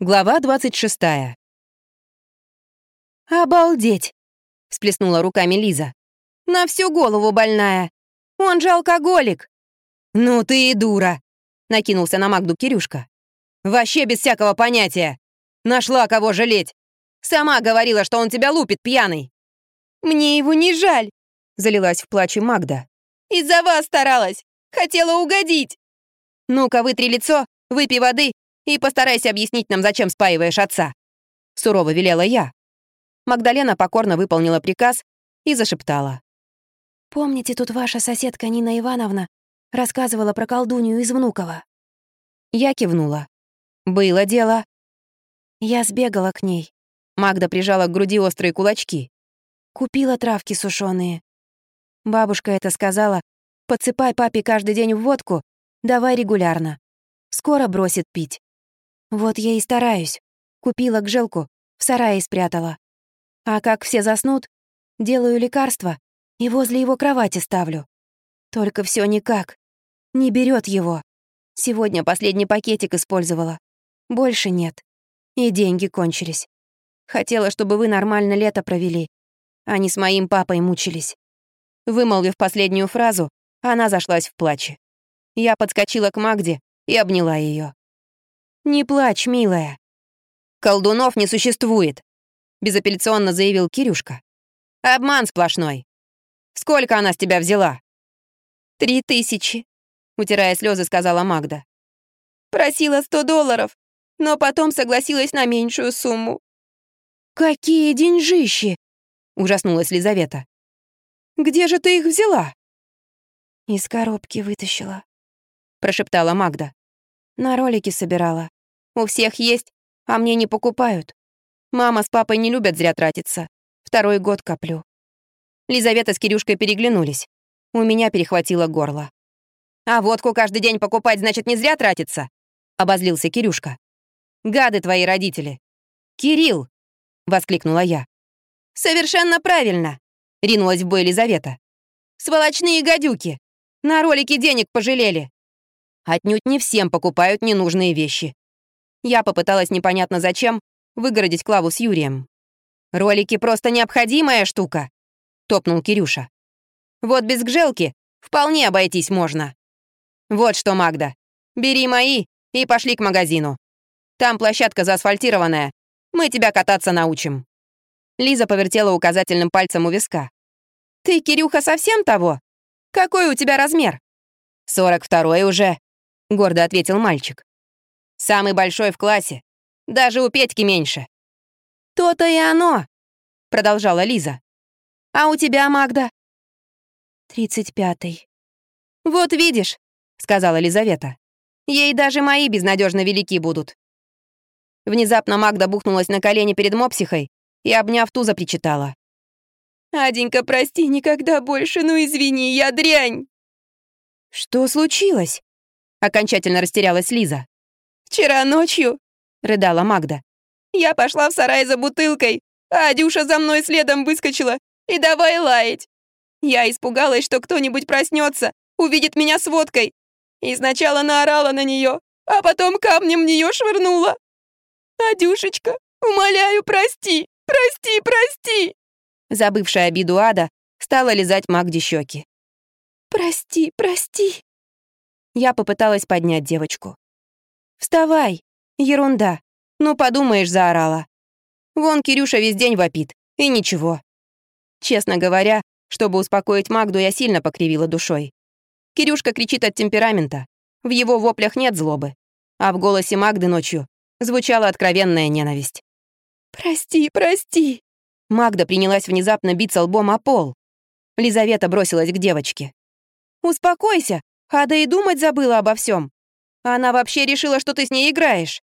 Глава 26. «Обалдеть!» — всплеснула руками Лиза. «На всю голову больная! Он же алкоголик!» «Ну ты и дура!» — накинулся на Магду Кирюшка. «Вообще без всякого понятия! Нашла кого жалеть! Сама говорила, что он тебя лупит пьяный!» «Мне его не жаль!» — залилась в плаче Магда. «Из-за вас старалась! Хотела угодить!» «Ну-ка, вытри лицо, выпей воды и постарайся объяснить нам, зачем спаиваешь отца», — сурово велела я. Магдалена покорно выполнила приказ и зашептала. «Помните, тут ваша соседка Нина Ивановна рассказывала про колдунью из Внукова?» Я кивнула. «Было дело». Я сбегала к ней. Магда прижала к груди острые кулачки. Купила травки сушеные. Бабушка это сказала, подсыпай папе каждый день в водку, давай регулярно. Скоро бросит пить. Вот я и стараюсь. Купила гжелку, в сарае спрятала. А как все заснут, делаю лекарство и возле его кровати ставлю. Только все никак. Не берет его. Сегодня последний пакетик использовала. Больше нет. И деньги кончились. Хотела, чтобы вы нормально лето провели, а не с моим папой мучились. Вымолвив последнюю фразу, она зашлась в плаче. Я подскочила к Магде и обняла ее. «Не плачь, милая». «Колдунов не существует», — безапелляционно заявил Кирюшка. «Обман сплошной. Сколько она с тебя взяла?» «Три тысячи», — утирая слезы, сказала Магда. «Просила сто долларов, но потом согласилась на меньшую сумму». «Какие деньжищи!» — ужаснулась Лизавета. «Где же ты их взяла?» «Из коробки вытащила», — прошептала Магда. «На ролики собирала. У всех есть, а мне не покупают. Мама с папой не любят зря тратиться. Второй год коплю». Лизавета с Кирюшкой переглянулись. У меня перехватило горло. «А водку каждый день покупать, значит, не зря тратиться?» — обозлился Кирюшка. «Гады твои родители!» «Кирилл!» — воскликнула я. «Совершенно правильно!» — ринулась в бой Лизавета. «Сволочные гадюки! На ролики денег пожалели!» Отнюдь не всем покупают ненужные вещи. Я попыталась непонятно зачем выгородить Клаву с Юрием. «Ролики просто необходимая штука», — топнул Кирюша. «Вот без гжелки вполне обойтись можно. Вот что, Магда, бери мои и пошли к магазину. Там площадка заасфальтированная, мы тебя кататься научим». Лиза повертела указательным пальцем у виска. «Ты, Кирюха, совсем того? Какой у тебя размер?» «Сорок второй уже», — гордо ответил мальчик. «Самый большой в классе. Даже у Петьки меньше». «То-то и оно», — продолжала Лиза. «А у тебя, Магда?» «Тридцать пятый». «Вот видишь», — сказала Лизавета. «Ей даже мои безнадежно велики будут». Внезапно Магда бухнулась на колени перед мопсихой и, обняв ту, запричитала. «Аденька, прости, никогда больше, ну извини, я дрянь!» «Что случилось?» Окончательно растерялась Лиза. «Вчера ночью», — рыдала Магда, «я пошла в сарай за бутылкой, а Дюша за мной следом выскочила и давай лаять. Я испугалась, что кто-нибудь проснется, увидит меня с водкой, и сначала наорала на нее, а потом камнем в нее швырнула. «Адюшечка, умоляю, прости, прости, прости!» Забывшая обиду ада, стала лизать Магде щеки. «Прости, прости!» Я попыталась поднять девочку. «Вставай! Ерунда! Ну, подумаешь, заорала. Вон Кирюша весь день вопит, и ничего». Честно говоря, чтобы успокоить Магду, я сильно покривила душой. Кирюшка кричит от темперамента. В его воплях нет злобы. А в голосе Магды ночью звучала откровенная ненависть. «Прости, прости!» Магда принялась внезапно биться лбом о пол. Лизавета бросилась к девочке. «Успокойся, Ада и думать забыла обо всем. Она вообще решила, что ты с ней играешь».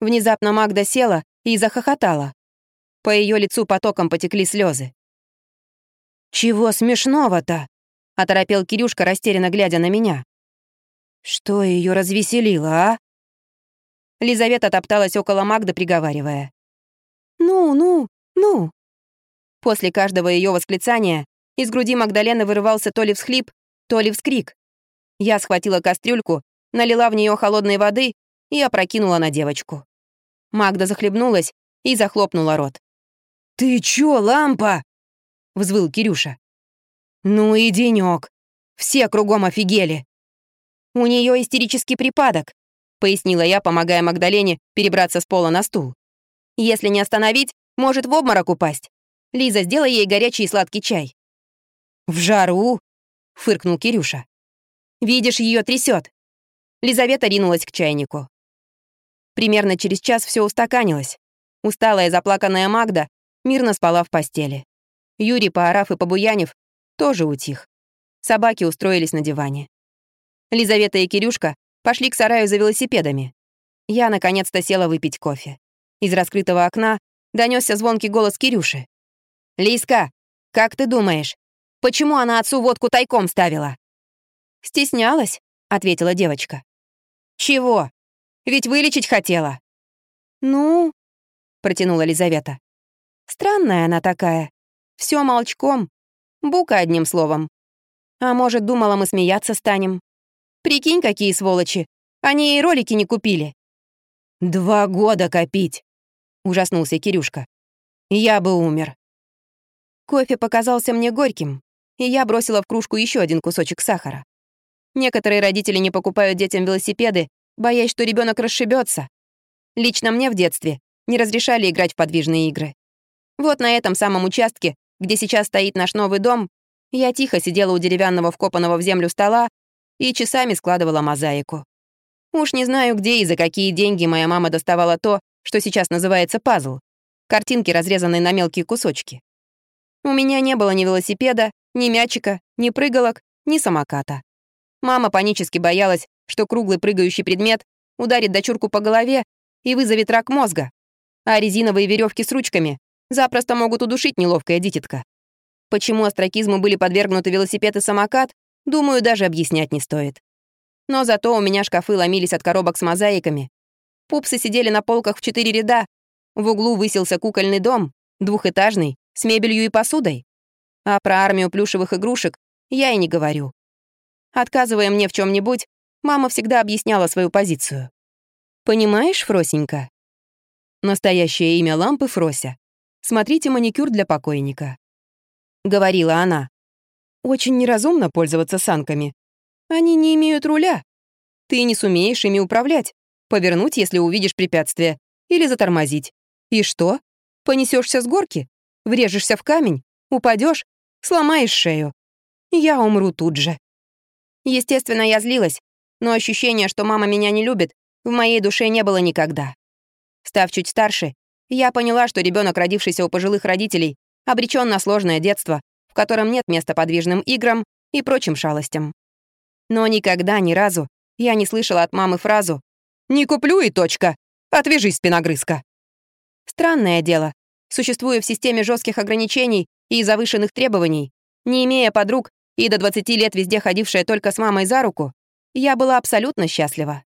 Внезапно Магда села и захохотала. По ее лицу потоком потекли слезы. «Чего смешного-то?» — оторопел Кирюшка, растерянно глядя на меня. «Что ее развеселило, а?» Лизавета топталась около Магды, приговаривая. «Ну, ну, ну». После каждого ее восклицания из груди Магдалены вырывался то ли всхлип, то ли вскрик. Я схватила кастрюльку, налила в нее холодной воды и опрокинула на девочку. Магда захлебнулась и захлопнула рот. «Ты чё, лампа?» — взвыл Кирюша. «Ну и денёк. Все кругом офигели. У неё истерический припадок», — пояснила я, помогая Магдалене перебраться с пола на стул. «Если не остановить, может в обморок упасть. Лиза, сделай ей горячий и сладкий чай». «В жару?» — фыркнул Кирюша. «Видишь, её трясёт». Лизавета ринулась к чайнику. Примерно через час все устаканилось. Усталая заплаканная Магда мирно спала в постели. Юрий, поорав и побуянив, тоже утих. Собаки устроились на диване. Лизавета и Кирюшка пошли к сараю за велосипедами. Я наконец-то села выпить кофе. Из раскрытого окна донесся звонкий голос Кирюши. «Лиска, как ты думаешь, почему она отцу водку тайком ставила?» «Стеснялась», — ответила девочка. «Чего? Ведь вылечить хотела». «Ну...» — протянула Лизавета. «Странная она такая. Все молчком. Бука одним словом. А может, думала, мы смеяться станем. Прикинь, какие сволочи. Они ей ролики не купили». «Два года копить!» — ужаснулся Кирюшка. «Я бы умер». Кофе показался мне горьким, и я бросила в кружку еще один кусочек сахара. Некоторые родители не покупают детям велосипеды, боясь, что ребенок расшибется. Лично мне в детстве не разрешали играть в подвижные игры. Вот на этом самом участке, где сейчас стоит наш новый дом, я тихо сидела у деревянного вкопанного в землю стола и часами складывала мозаику. Уж не знаю, где и за какие деньги моя мама доставала то, что сейчас называется пазл. Картинки, разрезанные на мелкие кусочки. У меня не было ни велосипеда, ни мячика, ни прыгалок, ни самоката. Мама панически боялась, что круглый прыгающий предмет ударит дочурку по голове и вызовет рак мозга, а резиновые веревки с ручками запросто могут удушить неловкая дитятка. Почему астракизму были подвергнуты велосипед и самокат, думаю, даже объяснять не стоит. Но зато у меня шкафы ломились от коробок с мозаиками. Пупсы сидели на полках в четыре ряда. В углу высился кукольный дом, двухэтажный, с мебелью и посудой. А про армию плюшевых игрушек я и не говорю. Отказывая мне в чем нибудь мама всегда объясняла свою позицию. «Понимаешь, Фросенька?» Настоящее имя лампы Фрося. Смотрите маникюр для покойника. Говорила она. Очень неразумно пользоваться санками. Они не имеют руля. Ты не сумеешь ими управлять, повернуть, если увидишь препятствие, или затормозить. И что? Понесешься с горки, врежешься в камень, упадешь, сломаешь шею. Я умру тут же. Естественно, я злилась, но ощущение, что мама меня не любит, в моей душе не было никогда. Став чуть старше, я поняла, что ребенок, родившийся у пожилых родителей, обречен на сложное детство, в котором нет места подвижным играм и прочим шалостям. Но никогда, ни разу я не слышала от мамы фразу «Не куплю и точка! Отвяжись, спиногрызка!» Странное дело. Существуя в системе жестких ограничений и завышенных требований, не имея подруг и до 20 лет везде ходившая только с мамой за руку, я была абсолютно счастлива.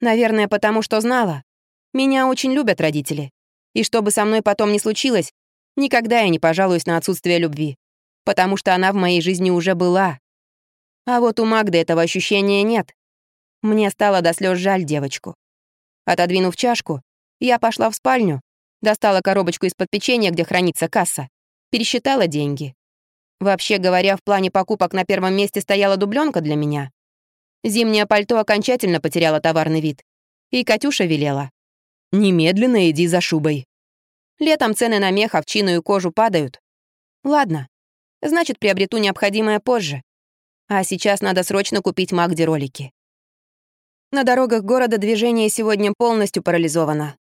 Наверное, потому что знала. Меня очень любят родители. И что бы со мной потом ни случилось, никогда я не пожалуюсь на отсутствие любви, потому что она в моей жизни уже была. А вот у Магды этого ощущения нет. Мне стало до слез жаль девочку. Отодвинув чашку, я пошла в спальню, достала коробочку из-под печенья, где хранится касса, пересчитала деньги. Вообще говоря, в плане покупок на первом месте стояла дубленка для меня. Зимнее пальто окончательно потеряло товарный вид. И Катюша велела. «Немедленно иди за шубой». Летом цены на мех, овчину и кожу падают. Ладно, значит, приобрету необходимое позже. А сейчас надо срочно купить Магде ролики. На дорогах города движение сегодня полностью парализовано.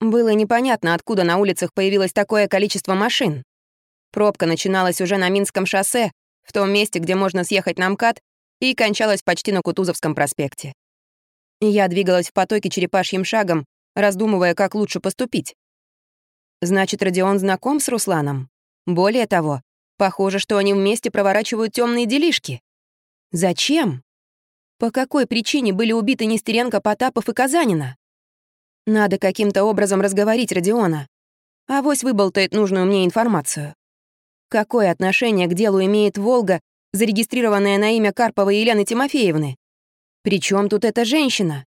Было непонятно, откуда на улицах появилось такое количество машин. Пробка начиналась уже на Минском шоссе, в том месте, где можно съехать на МКАД, и кончалась почти на Кутузовском проспекте. Я двигалась в потоке черепашьим шагом, раздумывая, как лучше поступить. Значит, Родион знаком с Русланом. Более того, похоже, что они вместе проворачивают темные делишки. Зачем? По какой причине были убиты Нестеренко, Потапов и Казанина? Надо каким-то образом разговорить Родиона. Авось выболтает нужную мне информацию. Какое отношение к делу имеет «Волга», зарегистрированная на имя Карповой Елены Тимофеевны? Причем тут эта женщина?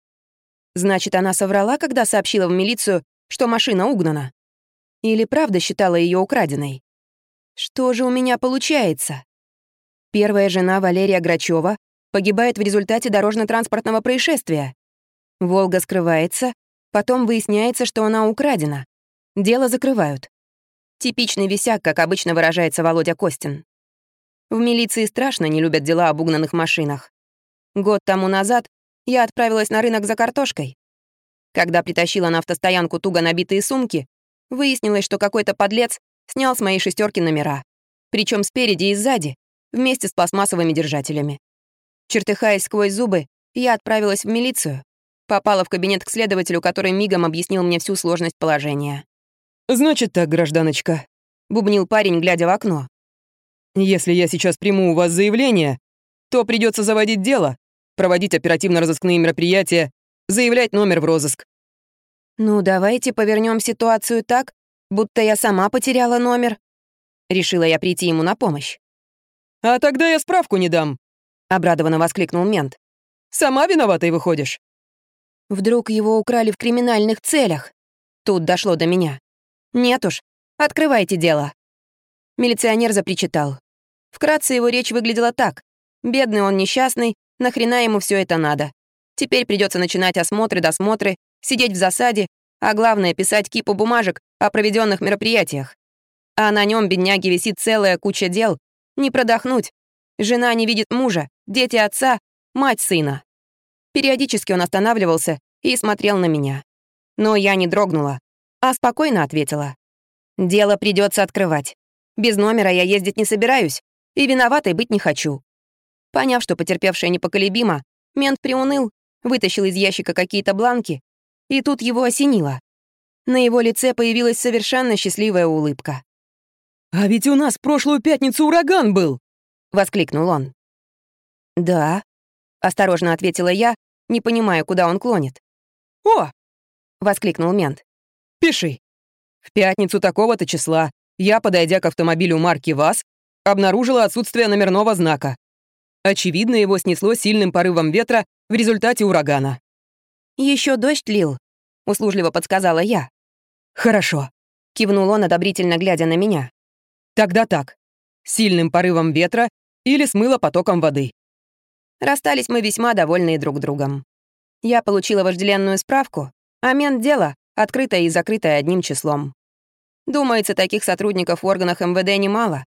Значит, она соврала, когда сообщила в милицию, что машина угнана. Или правда считала ее украденной? Что же у меня получается? Первая жена Валерия Грачева погибает в результате дорожно-транспортного происшествия. Волга скрывается, потом выясняется, что она украдена. Дело закрывают. Типичный висяк, как обычно выражается Володя Костин. В милиции страшно не любят дела об угнанных машинах. Год тому назад я отправилась на рынок за картошкой. Когда притащила на автостоянку туго набитые сумки, выяснилось, что какой-то подлец снял с моей шестерки номера. Причем спереди и сзади, вместе с пластмассовыми держателями. Чертыхаясь сквозь зубы, я отправилась в милицию. Попала в кабинет к следователю, который мигом объяснил мне всю сложность положения. «Значит так, гражданочка», — бубнил парень, глядя в окно. «Если я сейчас приму у вас заявление, то придется заводить дело, проводить оперативно-розыскные мероприятия, заявлять номер в розыск». «Ну, давайте повернем ситуацию так, будто я сама потеряла номер». Решила я прийти ему на помощь. «А тогда я справку не дам», — обрадованно воскликнул мент. «Сама виноватой выходишь». Вдруг его украли в криминальных целях. Тут дошло до меня. «Нет уж, открывайте дело». Милиционер запричитал. Вкратце его речь выглядела так. Бедный он несчастный, нахрена ему все это надо? Теперь придется начинать осмотры-досмотры, сидеть в засаде, а главное — писать кипу бумажек о проведенных мероприятиях. А на нем бедняги висит целая куча дел. Не продохнуть. Жена не видит мужа, дети отца, мать сына. Периодически он останавливался и смотрел на меня. Но я не дрогнула а спокойно ответила. «Дело придется открывать. Без номера я ездить не собираюсь, и виноватой быть не хочу». Поняв, что потерпевшая непоколебима, мент приуныл, вытащил из ящика какие-то бланки, и тут его осенило. На его лице появилась совершенно счастливая улыбка. «А ведь у нас прошлую пятницу ураган был!» — воскликнул он. «Да», — осторожно ответила я, не понимая, куда он клонит. «О!» — воскликнул мент. Пиши. В пятницу такого-то числа я, подойдя к автомобилю марки ВАЗ, обнаружила отсутствие номерного знака. Очевидно, его снесло сильным порывом ветра в результате урагана. Еще дождь лил», — услужливо подсказала я. «Хорошо», — кивнул он, одобрительно глядя на меня. «Тогда так. Сильным порывом ветра или смыло потоком воды». Расстались мы весьма довольные друг другом. Я получила вожделенную справку, а мент дела открытая и закрытая одним числом. Думается, таких сотрудников в органах МВД немало.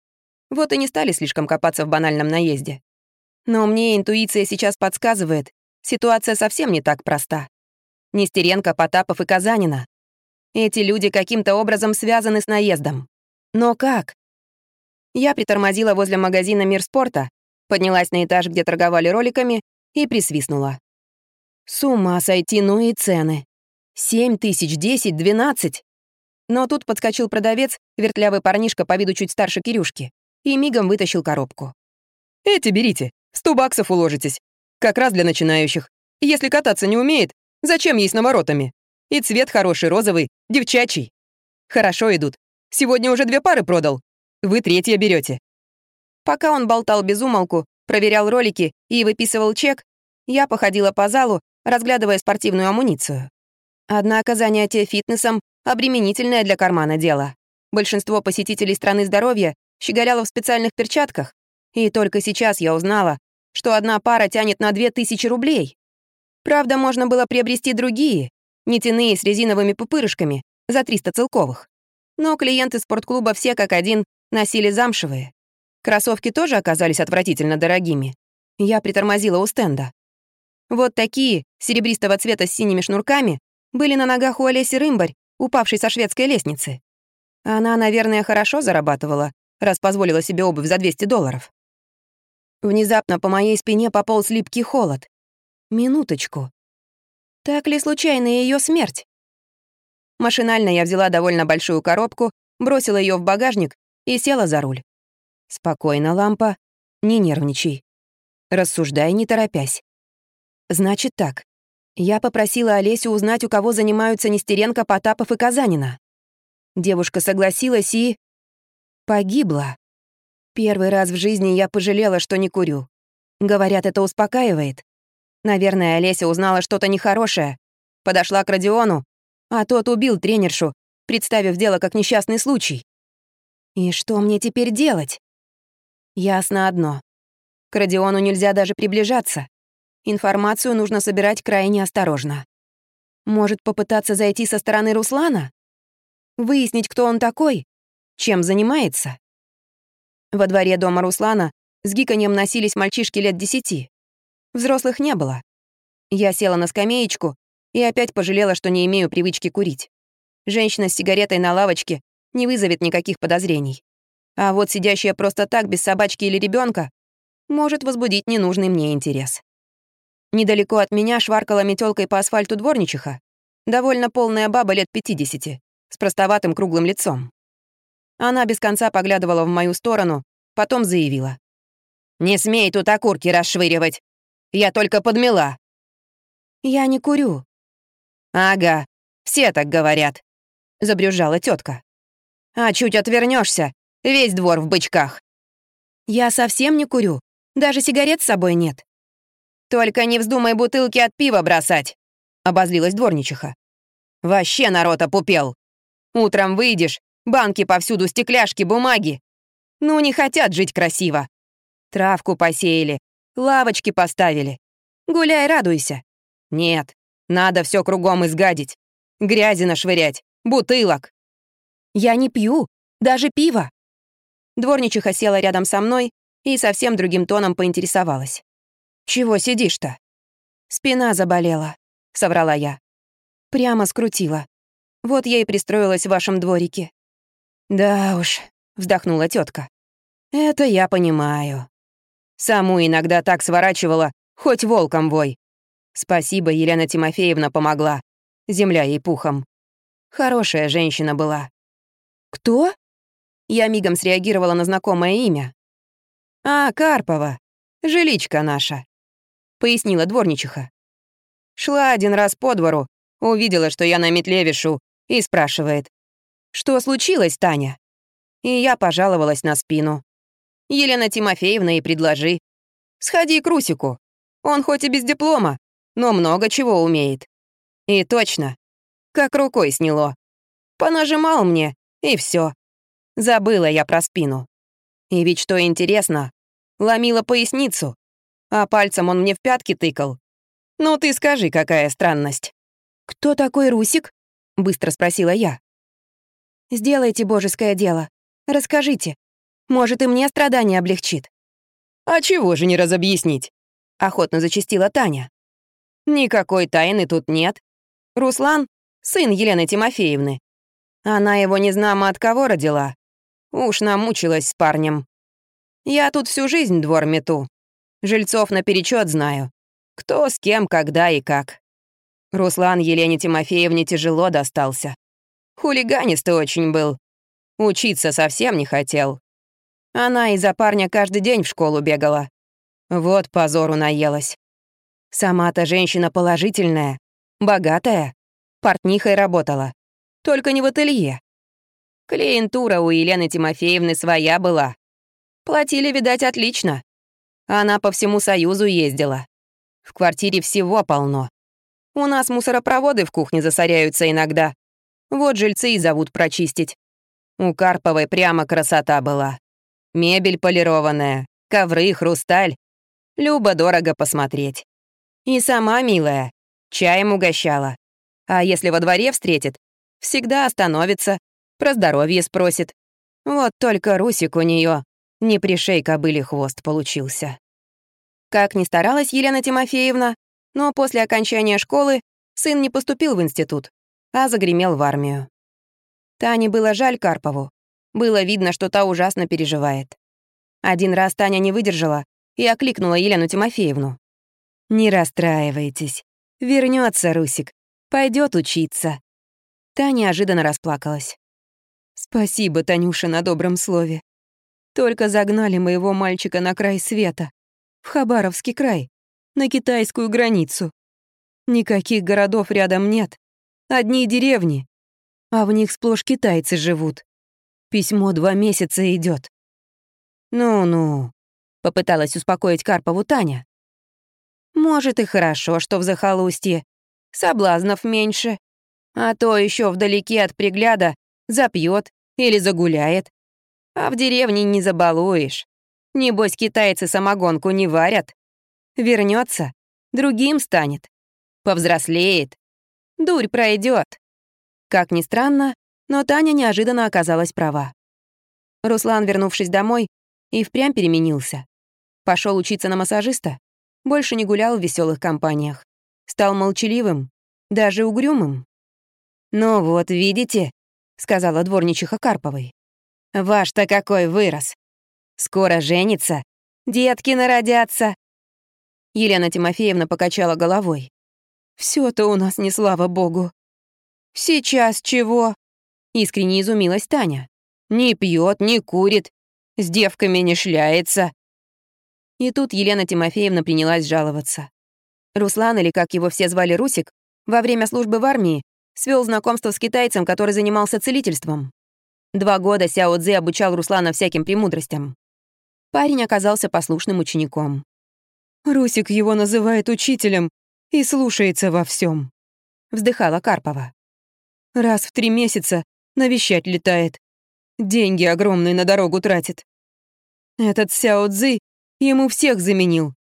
Вот и не стали слишком копаться в банальном наезде. Но мне интуиция сейчас подсказывает, ситуация совсем не так проста. Нестеренко, Потапов и Казанина. Эти люди каким-то образом связаны с наездом. Но как? Я притормозила возле магазина «Мир спорта», поднялась на этаж, где торговали роликами, и присвистнула. С ума сойти, ну и цены. Семь тысяч, десять, двенадцать. Но тут подскочил продавец, вертлявый парнишка по виду чуть старше Кирюшки, и мигом вытащил коробку. «Эти берите, сто баксов уложитесь. Как раз для начинающих. Если кататься не умеет, зачем ей с наворотами? И цвет хороший, розовый, девчачий. Хорошо идут. Сегодня уже две пары продал. Вы третья берете. Пока он болтал без умолку, проверял ролики и выписывал чек, я походила по залу, разглядывая спортивную амуницию. Однако занятие фитнесом — обременительное для кармана дело. Большинство посетителей страны здоровья щеголяло в специальных перчатках, и только сейчас я узнала, что одна пара тянет на 2000 рублей. Правда, можно было приобрести другие, нетяные с резиновыми пупырышками, за 300 целковых. Но клиенты спортклуба все как один носили замшевые. Кроссовки тоже оказались отвратительно дорогими. Я притормозила у стенда. Вот такие, серебристого цвета с синими шнурками, были на ногах у Олеси Рымбарь, упавшей со шведской лестницы. Она, наверное, хорошо зарабатывала, раз позволила себе обувь за 200 долларов. Внезапно по моей спине пополз липкий холод. Минуточку. Так ли случайно ее смерть? Машинально я взяла довольно большую коробку, бросила ее в багажник и села за руль. Спокойно, лампа, не нервничай. Рассуждай, не торопясь. Значит так, я попросила Олесю узнать, у кого занимаются Нестеренко, Потапов и Казанина. Девушка согласилась и... погибла. Первый раз в жизни я пожалела, что не курю. Говорят, это успокаивает. Наверное, Олеся узнала что-то нехорошее. Подошла к Родиону, А тот убил тренершу, представив дело как несчастный случай. И что мне теперь делать? Ясно одно. К Родиону нельзя даже приближаться. Информацию нужно собирать крайне осторожно. Может, попытаться зайти со стороны Руслана? Выяснить, кто он такой? Чем занимается? Во дворе дома Руслана с гиканьем носились мальчишки лет десяти. Взрослых не было. Я села на скамеечку и опять пожалела, что не имею привычки курить. Женщина с сигаретой на лавочке не вызовет никаких подозрений. А вот сидящая просто так, без собачки или ребенка, может возбудить ненужный мне интерес. Недалеко от меня шваркала метелкой по асфальту дворничиха, довольно полная баба лет 50, с простоватым круглым лицом. Она без конца поглядывала в мою сторону, потом заявила. «Не смей тут окурки расшвыривать! Я только подмела!» «Я не курю». «Ага, все так говорят», — забрюжала тетка. «А чуть отвернешься, весь двор в бычках». «Я совсем не курю, даже сигарет с собой нет». «Только не вздумай бутылки от пива бросать», — обозлилась дворничиха. «Вообще народ опупел. Утром выйдешь, банки повсюду, стекляшки, бумаги. Ну, не хотят жить красиво. Травку посеяли, лавочки поставили. Гуляй, радуйся. Нет, надо все кругом изгадить. Грязи нашвырять, бутылок. Я не пью, даже пиво. Дворничиха села рядом со мной и совсем другим тоном поинтересовалась. «Чего сидишь-то?» «Спина заболела», — соврала я. Прямо скрутила. Вот я и пристроилась в вашем дворике». «Да уж», — вздохнула тетка. «Это я понимаю. Саму иногда так сворачивала, хоть волком вой. Спасибо, Елена Тимофеевна помогла. Земля ей пухом. Хорошая женщина была». «Кто?» Я мигом среагировала на знакомое имя. «А, Карпова. Жиличка наша», — пояснила дворничиха. Шла один раз по двору, увидела, что я на метле вешу, и спрашивает, «Что случилось, Таня?» И я пожаловалась на спину. Елена Тимофеевна и предложи. «Сходи к Русику. Он хоть и без диплома, но много чего умеет». И точно, как рукой сняло. Понажимал мне, и все. Забыла я про спину. И ведь что интересно, ломила поясницу, а пальцем он мне в пятки тыкал. Ну ты скажи, какая странность. «Кто такой Русик?» — быстро спросила я. «Сделайте божеское дело. Расскажите. Может, и мне страдания облегчит». «А чего же не разобъяснить?» — охотно зачастила Таня. «Никакой тайны тут нет. Руслан — сын Елены Тимофеевны. Она его не знамо от кого родила. Уж намучилась с парнем. Я тут всю жизнь двор мету. Жильцов наперечет знаю. Кто с кем, когда и как. Руслан Елене Тимофеевне тяжело достался. Хулиганистый очень был. Учиться совсем не хотел. Она из-за парня каждый день в школу бегала. Вот позору наелась. Сама-то женщина положительная, богатая, портнихой работала. Только не в ателье. Клиентура у Елены Тимофеевны своя была. Платили, видать, отлично. Она по всему Союзу ездила. В квартире всего полно. У нас мусоропроводы в кухне засоряются иногда. Вот жильцы и зовут прочистить. У Карповой прямо красота была. Мебель полированная, ковры, хрусталь. Любо дорого посмотреть. И сама милая, чаем угощала. А если во дворе встретит, всегда остановится, про здоровье спросит. Вот только Русик у нее не пришей кобыли хвост получился. Как ни старалась Елена Тимофеевна, но после окончания школы сын не поступил в институт, а загремел в армию. Тане было жаль Карпову. Было видно, что та ужасно переживает. Один раз Таня не выдержала и окликнула Елену Тимофеевну. «Не расстраивайтесь. Вернется Русик. Пойдет учиться». Та неожиданно расплакалась. «Спасибо, Танюша, на добром слове. Только загнали моего мальчика на край света, в Хабаровский край на китайскую границу. Никаких городов рядом нет, одни деревни, а в них сплошь китайцы живут. Письмо два месяца идет. «Ну-ну», — попыталась успокоить Карпову Таня. «Может, и хорошо, что в захолустье. Соблазнов меньше. А то еще вдалеке от пригляда запьет или загуляет. А в деревне не забалуешь. Небось, китайцы самогонку не варят. Вернется, другим станет. Повзрослеет. Дурь пройдет. Как ни странно, но Таня неожиданно оказалась права. Руслан, вернувшись домой, и впрямь переменился. Пошел учиться на массажиста, больше не гулял в веселых компаниях. Стал молчаливым, даже угрюмым. «Ну вот, видите», — сказала дворничиха Карповой. «Ваш-то какой вырос! Скоро женится, детки народятся!» Елена Тимофеевна покачала головой. все то у нас не слава богу». «Сейчас чего?» — искренне изумилась Таня. «Не пьет, не курит, с девками не шляется». И тут Елена Тимофеевна принялась жаловаться. Руслан, или как его все звали Русик, во время службы в армии свел знакомство с китайцем, который занимался целительством. Два года Сяо Цзи обучал Руслана всяким премудростям. Парень оказался послушным учеником. «Русик его называет учителем и слушается во всем, вздыхала Карпова. «Раз в три месяца навещать летает. Деньги огромные на дорогу тратит. Этот Сяо Цзи ему всех заменил.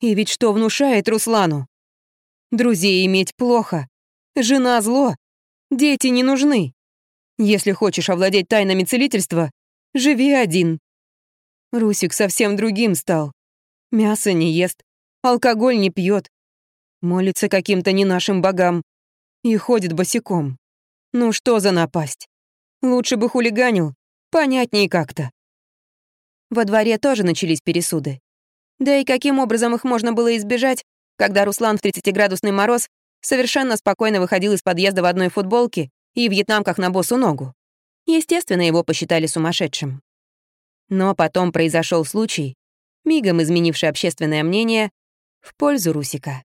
И ведь что внушает Руслану? Друзей иметь плохо, жена зло, дети не нужны. Если хочешь овладеть тайнами целительства, живи один. Русик совсем другим стал. Мясо не ест, алкоголь не пьет, молится каким-то не нашим богам и ходит босиком. Ну что за напасть? Лучше бы хулиганил, понятнее как-то. Во дворе тоже начались пересуды. Да и каким образом их можно было избежать, когда Руслан в 30-градусный мороз совершенно спокойно выходил из подъезда в одной футболке и вьетнамках на босу ногу. Естественно, его посчитали сумасшедшим. Но потом произошел случай, мигом изменивший общественное мнение в пользу Русика.